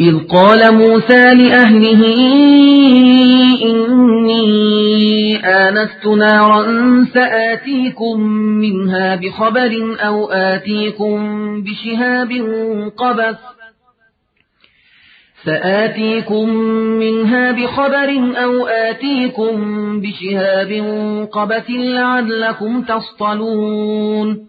إذ قال موسى لأهله إني آنست نارا سآتيكم منها بخبر أو آتيكم بشهاب قبس سآتيكم منها بخبر أو آتيكم بشهاب قبس لعلكم تصطلون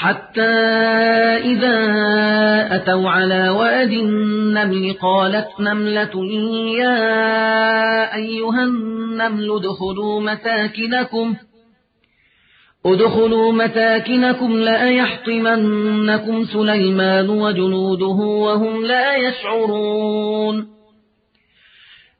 حتى إذا أتوا على واد النمل قالت نملة يا أيها النمل ادخلوا مساكنكم. ادخلوا مساكنكم لا يحطمنكم سليمان وجنوده وهم لا يشعرون.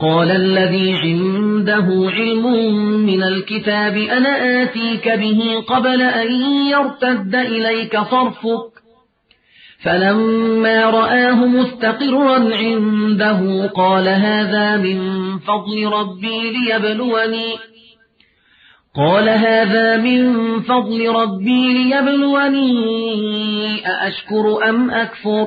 قال الذي عنده علم من الكتاب أنا آتيك به قبل أن يرتد إليك صرفك. فلما رآه مستقرا عنده قال هذا من فضل ربي ليبلوني. قال هذا من فضل ربي ليبلوني أأشكر أم أكفر؟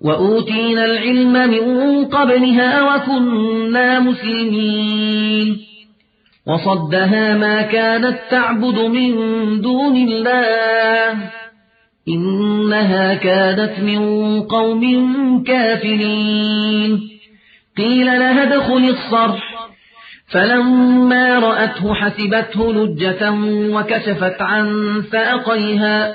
وأوتينا العلم من قبلها وكنا مسلمين. وصدها ما كانت تعبد من دون الله. إنها كانت من قوم كافرين. قيل لها ادخل الصرح. فلما رأته حسبته لجة وكشفت عن ساقيها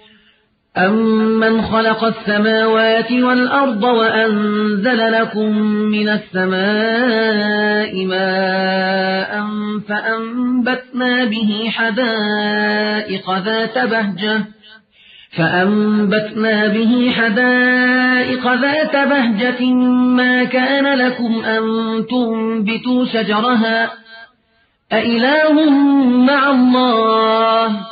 أمن خلق السماوات والأرض وأنزل لكم من السماء ماء فأنبتنا به حدائق ذات بهجة فأنبتنا به حدائق ذات بهجة ما كان لكم أن تنبتوا شجرها أإله مع الله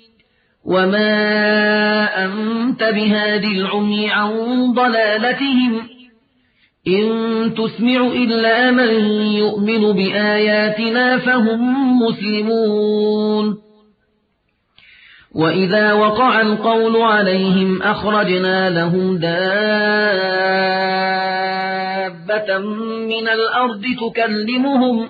وما أنت بهاد العمي عن ضلالتهم إن تسمع إلا من يؤمن بآياتنا فهم مسلمون وإذا وقع القول عليهم أخرجنا لهم دابة من الأرض تكلمهم